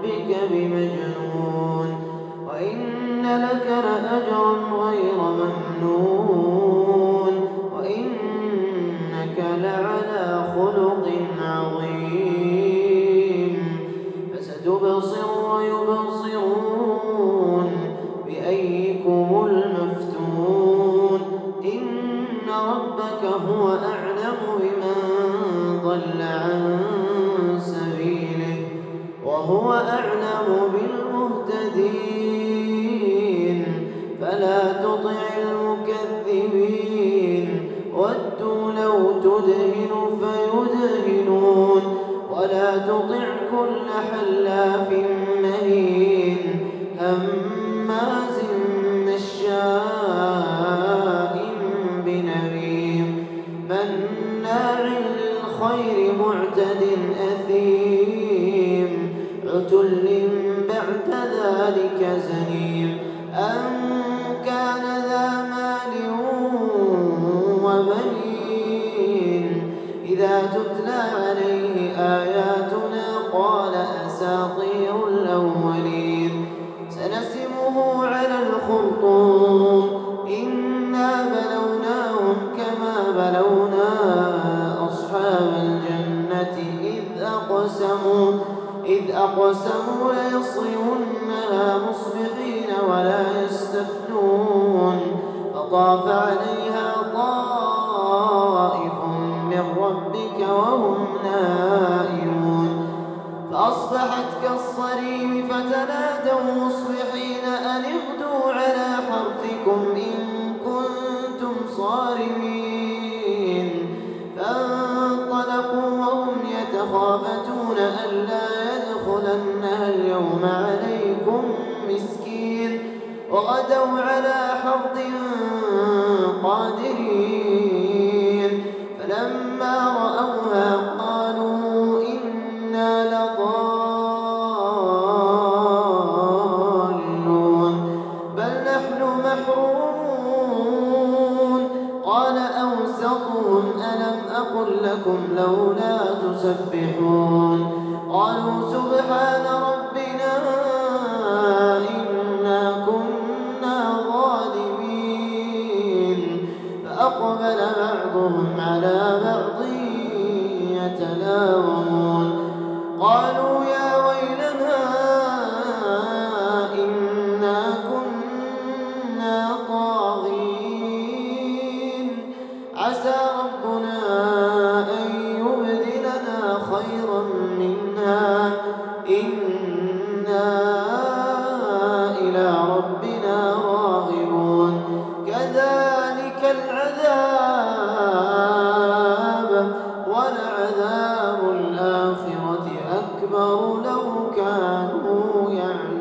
ربك بمجنون وإن لك لأجرا غير ممنون وإنك لعلى خلق عظيم فستبصر ويبصرون بأيكم المفتون إن ربك هو أعلم بمن ضل عن سبيله وهو أعلم بالمهتدين. فلا تطع المكذبين. ودوا لو تدهن فيدهنون. ولا تطع كل حلاف مهين. هماز عتل بعد ذلك زنيم. أن كان ذا مال وبنين؟ إذا تتلى أقسموا ليصرمنها مصبحين ولا يستثنون فطاف عليها طائف من ربك وهم نائمون فأصبحت كالصريم فتنادوا مصبحين مسكين وغدوا على حرد قادرين. فلما رأوها قالوا إنا لضالون. بل نحن محرومون. قال أوسطهم ألم أقل لكم لولا تسبحون؟ قالوا سبحان ربنا فأقبل بعضهم على بعض يتلاومون. قالوا يا كانوا يعلمون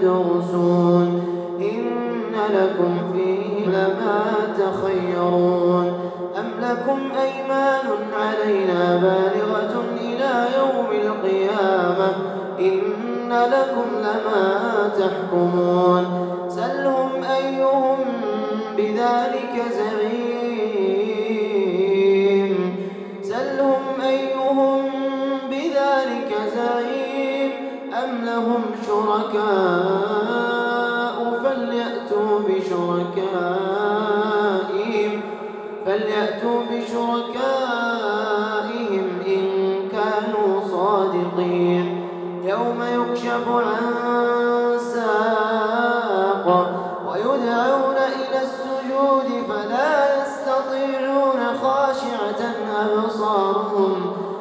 تدرسون. إن لكم فيه لما تخيرون. أم لكم أيمان علينا بالغة إلى يوم القيامة؟ إن لكم لما تحكمون. سلهم أيهم بذلك زعيم أم لهم شركاء فليأتوا بشركائهم فليأتوا بشركائهم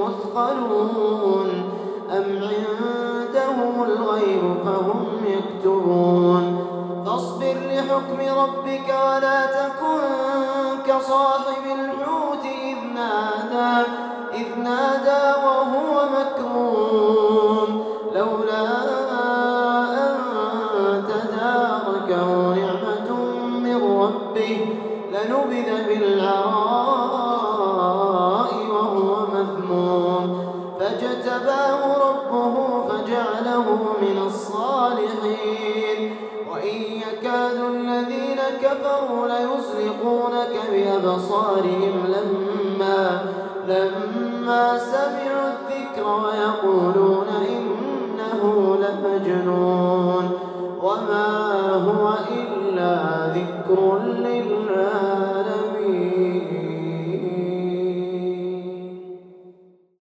مثقلون أم عندهم الغيب فهم يكتبون. فاصبر لحكم ربك ولا تكن كصاحب الحوت إذ نادى إذ نادى وهو مكروم. لولا أن تداركه نعمة من ربه لنبذ بالعراء فاجتباه ربه فجعله من الصالحين. وإن يكاد الذين كفروا ليزلقونك بأبصارهم لما لما سمعوا